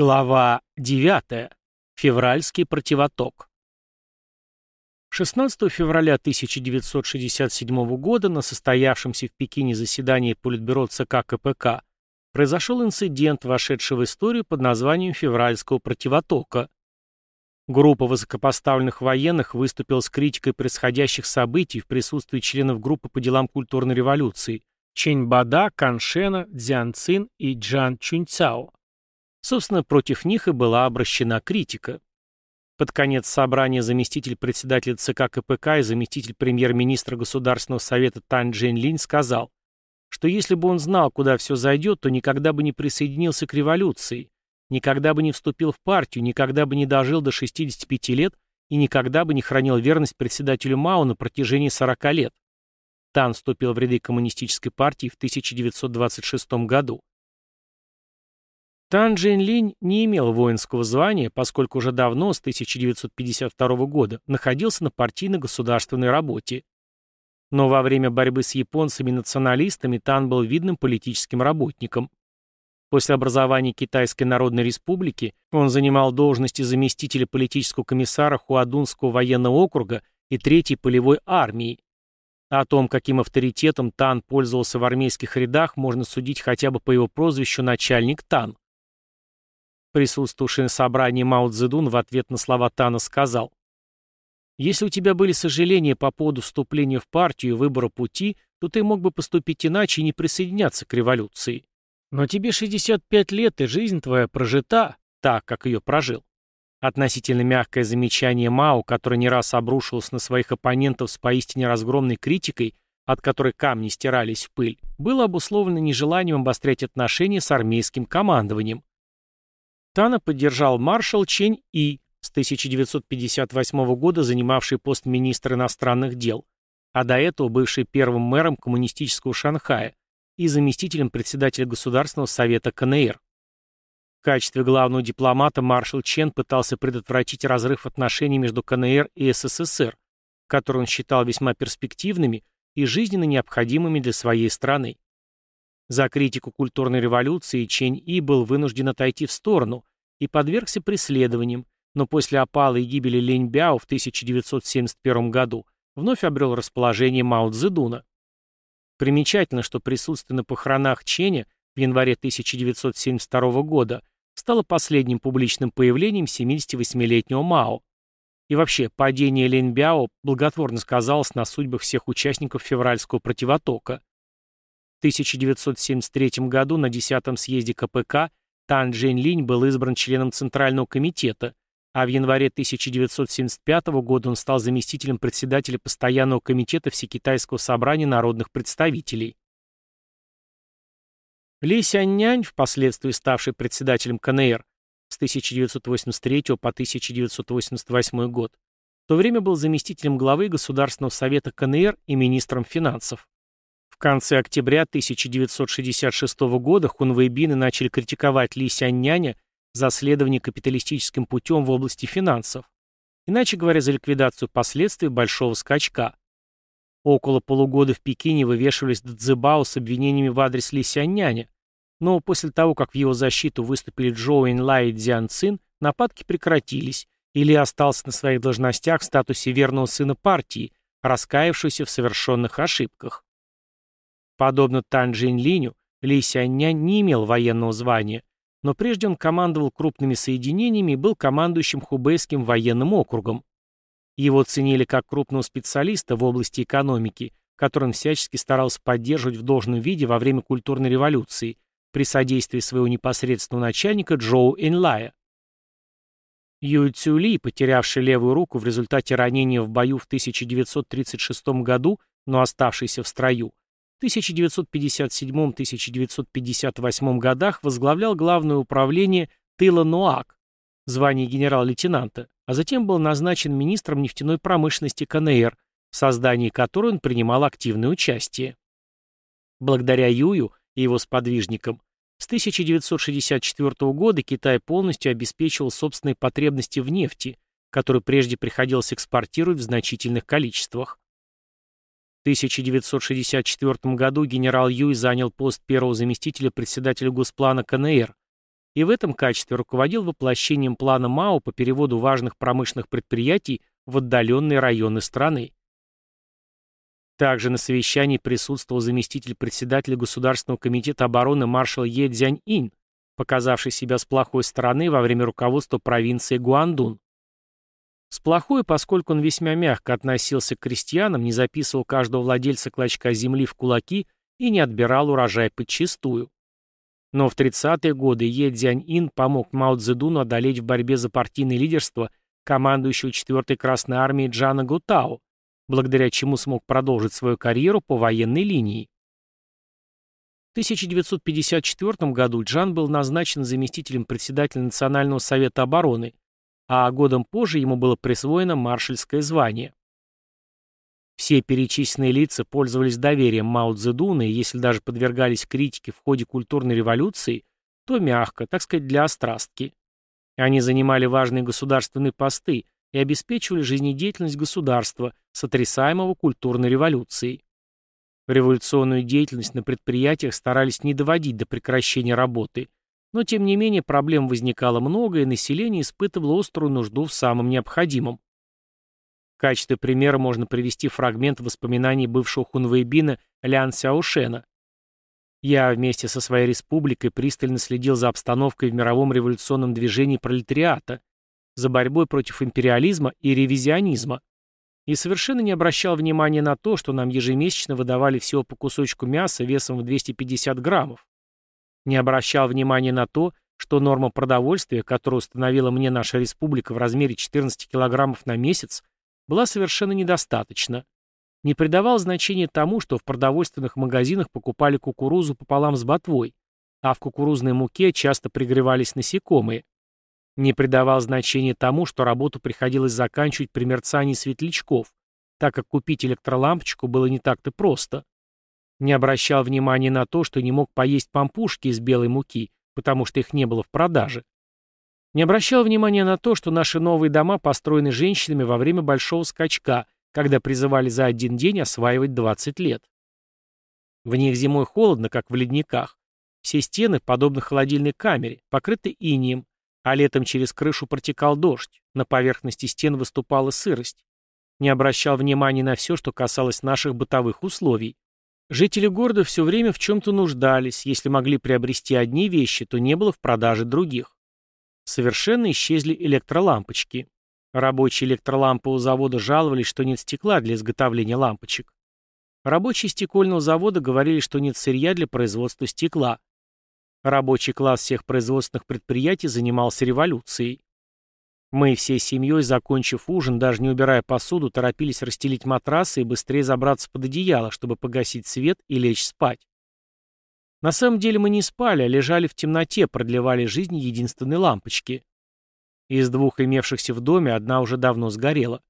Глава 9. Февральский противоток. 16 февраля 1967 года на состоявшемся в Пекине заседании Политбюро ЦК КПК произошел инцидент, вошедший в историю под названием февральского противотока. Группа высокопоставленных военных выступила с критикой происходящих событий в присутствии членов группы по делам культурной революции Чэнь Бада, Кан Шена, Цзян Цин и Джан Чуньцао. Собственно, против них и была обращена критика. Под конец собрания заместитель председателя ЦК КПК и заместитель премьер-министра Государственного совета Тан Джен Линь сказал, что если бы он знал, куда все зайдет, то никогда бы не присоединился к революции, никогда бы не вступил в партию, никогда бы не дожил до 65 лет и никогда бы не хранил верность председателю Мао на протяжении 40 лет. Тан вступил в ряды коммунистической партии в 1926 году. Тан Джин Линь не имел воинского звания, поскольку уже давно, с 1952 года, находился на партийно-государственной работе. Но во время борьбы с японцами-националистами Тан был видным политическим работником. После образования Китайской Народной Республики он занимал должности заместителя политического комиссара Хуадунского военного округа и Третьей полевой армии. О том, каким авторитетом Тан пользовался в армейских рядах, можно судить хотя бы по его прозвищу «начальник Тан». Присутствовавший на собрании Мао Цзэдун в ответ на слова Тана сказал, «Если у тебя были сожаления по поводу вступления в партию и выбора пути, то ты мог бы поступить иначе и не присоединяться к революции. Но тебе 65 лет, и жизнь твоя прожита так, как ее прожил». Относительно мягкое замечание Мао, которое не раз обрушилось на своих оппонентов с поистине разгромной критикой, от которой камни стирались в пыль, было обусловлено нежеланием обострять отношения с армейским командованием. Тана поддержал маршал Чень И, с 1958 года занимавший пост министра иностранных дел, а до этого бывший первым мэром коммунистического Шанхая и заместителем председателя Государственного совета КНР. В качестве главного дипломата маршал Чен пытался предотвратить разрыв отношений между КНР и СССР, которые он считал весьма перспективными и жизненно необходимыми для своей страны. За критику культурной революции Чень И был вынужден отойти в сторону и подвергся преследованиям, но после опала и гибели Лень Бяо в 1971 году вновь обрел расположение Мао Цзэдуна. Примечательно, что присутствие на похоронах Ченя в январе 1972 года стало последним публичным появлением 78-летнего Мао. И вообще, падение Лень Бяо благотворно сказалось на судьбах всех участников февральского противотока. В 1973 году на 10-м съезде КПК Тан Джень Линь был избран членом Центрального комитета, а в январе 1975 года он стал заместителем председателя Постоянного комитета Всекитайского собрания народных представителей. Ли Сяньнянь, впоследствии ставший председателем КНР с 1983 по 1988 год, в то время был заместителем главы Государственного совета КНР и министром финансов. В конце октября 1966 года хунвейбины начали критиковать Ли Сяньняня за следование капиталистическим путем в области финансов, иначе говоря, за ликвидацию последствий большого скачка. Около полугода в Пекине вывешивались Цзэбао с обвинениями в адрес Ли Сяньняня, но после того, как в его защиту выступили Джоу Инлай и Дзян Цин, нападки прекратились, и Ли остался на своих должностях в статусе верного сына партии, раскаявшегося в совершенных ошибках. Подобно Тан Джин Линю, Ли Сяньнянь не имел военного звания, но прежде он командовал крупными соединениями и был командующим Хубейским военным округом. Его ценили как крупного специалиста в области экономики, который он всячески старался поддерживать в должном виде во время культурной революции при содействии своего непосредственного начальника Джоу Энлая. Юй Цюли, потерявший левую руку в результате ранения в бою в 1936 году, но оставшийся в строю, 1957-1958 годах возглавлял Главное управление тыла НОАК, звание генерал-лейтенанта, а затем был назначен министром нефтяной промышленности КНР, в создании которой он принимал активное участие. Благодаря Юю и его сподвижникам, с 1964 года Китай полностью обеспечивал собственные потребности в нефти, которую прежде приходилось экспортировать в значительных количествах. 1964 году генерал Юй занял пост первого заместителя председателя Госплана КНР, и в этом качестве руководил воплощением плана МАО по переводу важных промышленных предприятий в отдаленные районы страны. Также на совещании присутствовал заместитель председателя Государственного комитета обороны маршал Е. Цзянь-Инь, показавший себя с плохой стороны во время руководства провинции Гуандун. С плохой, поскольку он весьма мягко относился к крестьянам, не записывал каждого владельца клочка земли в кулаки и не отбирал урожай подчистую. Но в 30-е годы Е Цзянь-Ин помог Мао Цзэдуну одолеть в борьбе за партийное лидерство командующего 4-й Красной армией Джана Гутао, благодаря чему смог продолжить свою карьеру по военной линии. В 1954 году Джан был назначен заместителем председателя Национального совета обороны, а годом позже ему было присвоено маршальское звание. Все перечисленные лица пользовались доверием Мао Цзэдуна и если даже подвергались критике в ходе культурной революции, то мягко, так сказать, для острастки. Они занимали важные государственные посты и обеспечивали жизнедеятельность государства, сотрясаемого культурной революцией. Революционную деятельность на предприятиях старались не доводить до прекращения работы, но тем не менее проблем возникало много, и население испытывало острую нужду в самом необходимом. В качестве примера можно привести фрагмент воспоминаний бывшего хунвейбина Лян Сяошена. Я вместе со своей республикой пристально следил за обстановкой в мировом революционном движении пролетариата, за борьбой против империализма и ревизионизма, и совершенно не обращал внимания на то, что нам ежемесячно выдавали всего по кусочку мяса весом в 250 граммов. Не обращал внимания на то, что норма продовольствия, которую установила мне наша республика в размере 14 килограммов на месяц, была совершенно недостаточна. Не придавал значения тому, что в продовольственных магазинах покупали кукурузу пополам с ботвой, а в кукурузной муке часто пригревались насекомые. Не придавал значения тому, что работу приходилось заканчивать при мерцании светлячков, так как купить электролампочку было не так-то просто. Не обращал внимания на то, что не мог поесть пампушки из белой муки, потому что их не было в продаже. Не обращал внимания на то, что наши новые дома построены женщинами во время большого скачка, когда призывали за один день осваивать 20 лет. В них зимой холодно, как в ледниках. Все стены, подобно холодильной камере, покрыты инием, а летом через крышу протекал дождь, на поверхности стен выступала сырость. Не обращал внимания на все, что касалось наших бытовых условий. Жители города все время в чем-то нуждались, если могли приобрести одни вещи, то не было в продаже других. Совершенно исчезли электролампочки. Рабочие электролампы у завода жаловались, что нет стекла для изготовления лампочек. Рабочие стекольного завода говорили, что нет сырья для производства стекла. Рабочий класс всех производственных предприятий занимался революцией. Мы всей семьей, закончив ужин, даже не убирая посуду, торопились расстелить матрасы и быстрее забраться под одеяло, чтобы погасить свет и лечь спать. На самом деле мы не спали, а лежали в темноте, продлевали жизнь единственной лампочки. Из двух имевшихся в доме одна уже давно сгорела.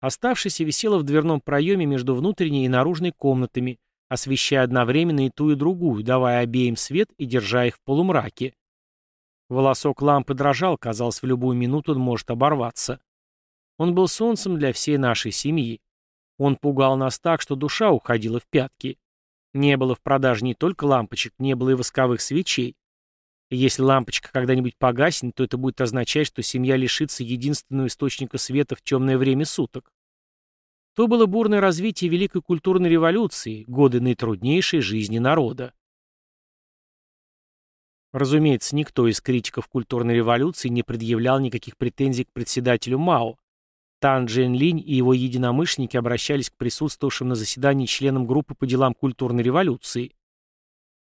Оставшаяся висела в дверном проеме между внутренней и наружной комнатами, освещая одновременно и ту, и другую, давая обеим свет и держа их в полумраке. Волосок лампы дрожал, казалось, в любую минуту он может оборваться. Он был солнцем для всей нашей семьи. Он пугал нас так, что душа уходила в пятки. Не было в продаже не только лампочек, не было и восковых свечей. Если лампочка когда-нибудь погаснет, то это будет означать, что семья лишится единственного источника света в темное время суток. То было бурное развитие Великой культурной революции, годы наитруднейшей жизни народа. Разумеется, никто из критиков культурной революции не предъявлял никаких претензий к председателю Мао, Тан Джен Линь и его единомышленники обращались к присутствовавшим на заседании членам группы по делам культурной революции.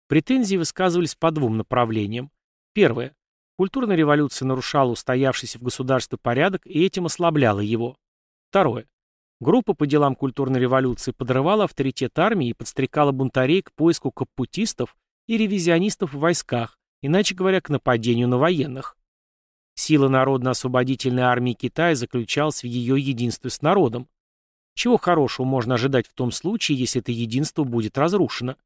Претензии высказывались по двум направлениям. Первое. Культурная революция нарушала устоявшийся в государстве порядок и этим ослабляла его. Второе. Группа по делам культурной революции подрывала авторитет армии и подстрекала бунтарей к поиску капутистов и ревизионистов в войсках, иначе говоря, к нападению на военных. Сила Народно-освободительной армии Китая заключалась в ее единстве с народом. Чего хорошего можно ожидать в том случае, если это единство будет разрушено?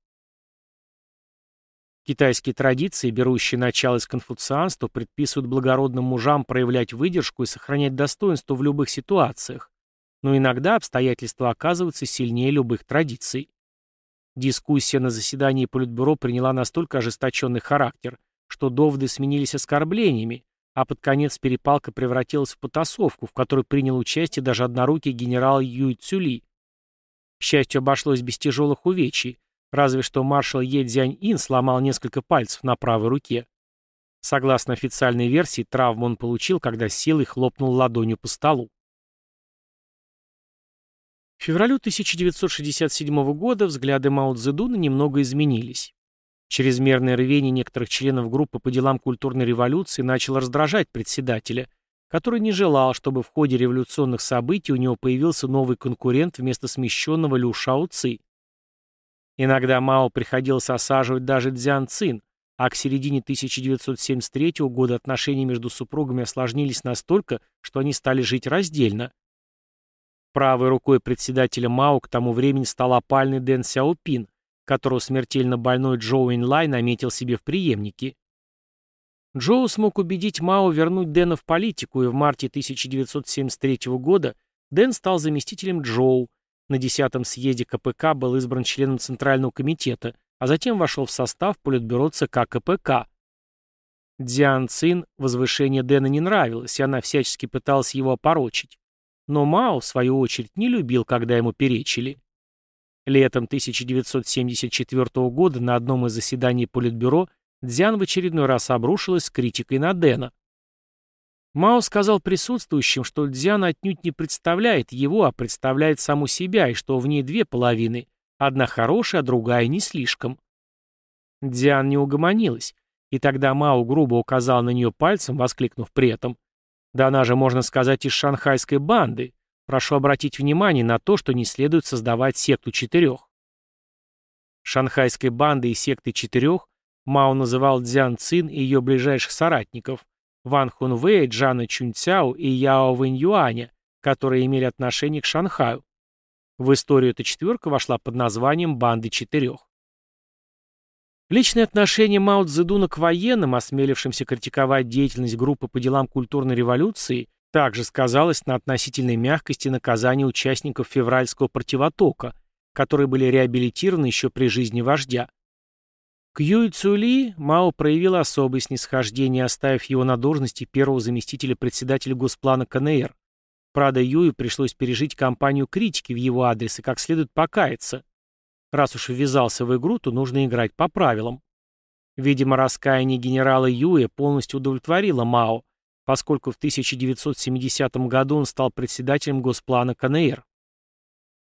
Китайские традиции, берущие начало из конфуцианства, предписывают благородным мужам проявлять выдержку и сохранять достоинство в любых ситуациях, но иногда обстоятельства оказываются сильнее любых традиций. Дискуссия на заседании Политбюро приняла настолько ожесточенный характер, что доводы сменились оскорблениями, а под конец перепалка превратилась в потасовку, в которой принял участие даже однорукий генерал Юй Цюли. К счастью, обошлось без тяжелых увечий, разве что маршал Е Дзянь-Ин сломал несколько пальцев на правой руке. Согласно официальной версии, травму он получил, когда силой хлопнул ладонью по столу. К февралю 1967 года взгляды Мао Цзэдуна немного изменились. Чрезмерное рвение некоторых членов группы по делам культурной революции начало раздражать председателя, который не желал, чтобы в ходе революционных событий у него появился новый конкурент вместо смещенного Лю Шао Ци. Иногда Мао приходилось осаживать даже Дзян Цин, а к середине 1973 года отношения между супругами осложнились настолько, что они стали жить раздельно. Правой рукой председателя Мао к тому времени стал опальный Дэн Сяопин, которого смертельно больной Чжоу Эньлай наметил себе в преемнике. Чжоу смог убедить Мао вернуть Дэна в политику, и в марте 1973 года Дэн стал заместителем Чжоу. На 10-м съезде КПК был избран членом Центрального комитета, а затем вошел в состав Политбюро ЦК КПК. Цзян Цин возвышение Дэна не нравилось, и она всячески пыталась его опорочить. Но Мао, в свою очередь, не любил, когда ему перечили. Летом 1974 года на одном из заседаний Политбюро Дзян в очередной раз обрушилась с критикой на Дэна. Мао сказал присутствующим, что Дзян отнюдь не представляет его, а представляет саму себя, и что в ней две половины, одна хорошая, а другая не слишком. Дзян не угомонилась, и тогда Мао грубо указал на нее пальцем, воскликнув при этом. «Да она же, можно сказать, из шанхайской банды. Прошу обратить внимание на то, что не следует создавать секту четырех. Шанхайской бандой и сектой четырех Мао называл Дзян Цин и ее ближайших соратников Ван Хун Вэй, Джана Чунцяо и Яо Вэнь Юаня, которые имели отношение к Шанхаю. В историю эта четверка вошла под названием «Банды четырех». Личное отношение Мао Цзэдуна к военным, осмелившимся критиковать деятельность группы по делам культурной революции, также сказалось на относительной мягкости наказания участников февральского противотока, которые были реабилитированы еще при жизни вождя. К Юй Цули Мао проявил особое снисхождение, оставив его на должности первого заместителя председателя Госплана КНР. Правда, Юю пришлось пережить кампанию критики в его адрес и как следует покаяться. Раз уж ввязался в игру, то нужно играть по правилам. Видимо, раскаяние генерала Юя полностью удовлетворило Мао, поскольку в 1970 году он стал председателем Госплана КНР.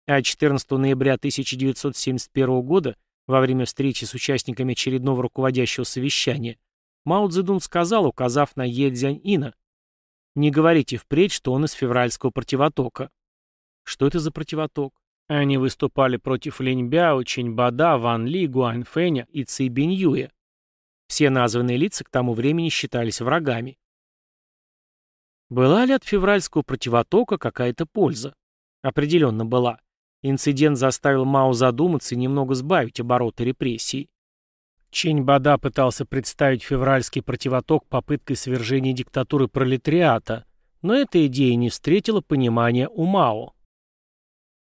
А 14 ноября 1971 года, во время встречи с участниками очередного руководящего совещания, Мао Цзэдун сказал, указав на Е Цзянь-Ина, «Не говорите впредь, что он из февральского противотока». Что это за противоток? Они выступали против Линьбяо, Чиньбада, Ван Ли, Гуань Фэня и Ци Биньюя. Все названные лица к тому времени считались врагами. Была ли от февральского противотока какая-то польза? Определенно была. Инцидент заставил Мао задуматься и немного сбавить обороты репрессий. Чень Бада пытался представить февральский противоток попыткой свержения диктатуры пролетариата, но эта идея не встретила понимания у Мао.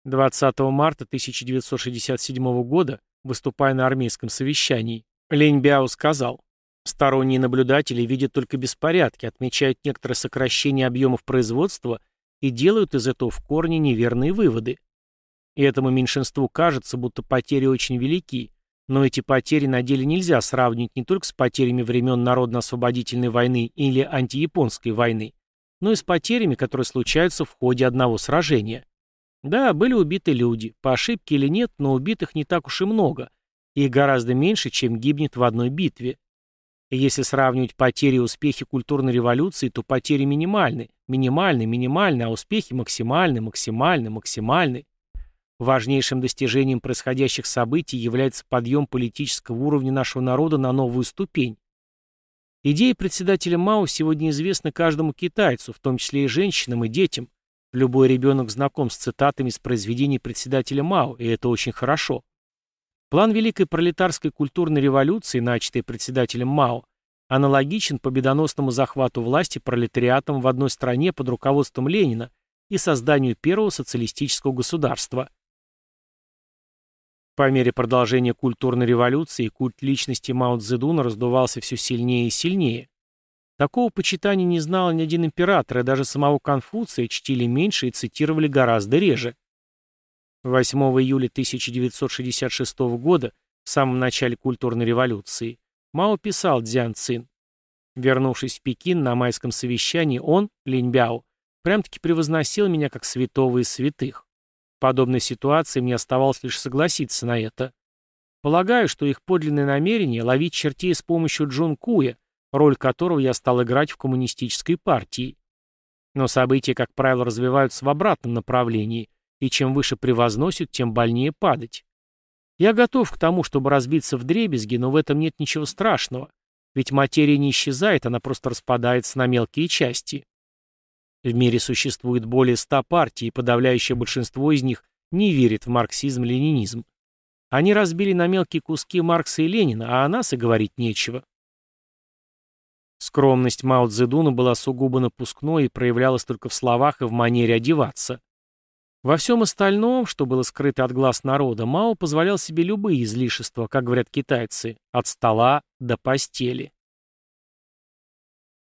20 марта 1967 года, выступая на армейском совещании, Лень Бяо сказал, Сторонние наблюдатели видят только беспорядки, отмечают некоторое сокращение объемов производства и делают из этого в корне неверные выводы. И этому меньшинству кажется, будто потери очень велики, но эти потери на деле нельзя сравнивать не только с потерями времен Народно-освободительной войны или антияпонской войны, но и с потерями, которые случаются в ходе одного сражения. Да, были убиты люди, по ошибке или нет, но убитых не так уж и много, и гораздо меньше, чем гибнет в одной битве. Если сравнивать потери и успехи культурной революции, то потери минимальны, минимальны, минимальны, а успехи максимальны, максимальны, максимальны. Важнейшим достижением происходящих событий является подъем политического уровня нашего народа на новую ступень. Идеи председателя Мао сегодня известны каждому китайцу, в том числе и женщинам и детям. Любой ребенок знаком с цитатами из произведений председателя Мао, и это очень хорошо. План Великой пролетарской культурной революции, начатый председателем Мао, аналогичен победоносному захвату власти пролетариатом в одной стране под руководством Ленина и созданию первого социалистического государства. По мере продолжения культурной революции культ личности Мао Цзэдуна раздувался все сильнее и сильнее. Такого почитания не знал ни один император, и даже самого Конфуция чтили меньше и цитировали гораздо реже. 8 июля 1966 года, в самом начале культурной революции, Мао писал Дзян Цин. Вернувшись в Пекин на майском совещании, он, Линь Бяо, прям-таки превозносил меня как святого из святых. В подобной ситуации мне оставалось лишь согласиться на это. Полагаю, что их подлинное намерение — ловить чертей с помощью Джун Куя, роль которого я стал играть в коммунистической партии. Но события, как правило, развиваются в обратном направлении, и чем выше превозносят, тем больнее падать. Я готов к тому, чтобы разбиться в дребезги, но в этом нет ничего страшного, ведь материя не исчезает, она просто распадается на мелкие части. В мире существует более ста партий, и подавляющее большинство из них не верит в марксизм-ленинизм. Они разбили на мелкие куски Маркса и Ленина, а о нас и говорить нечего. Скромность Мао Цзэдуна была сугубо напускной и проявлялась только в словах и в манере одеваться. Во всем остальном, что было скрыто от глаз народа, Мао позволял себе любые излишества, как говорят китайцы, от стола до постели.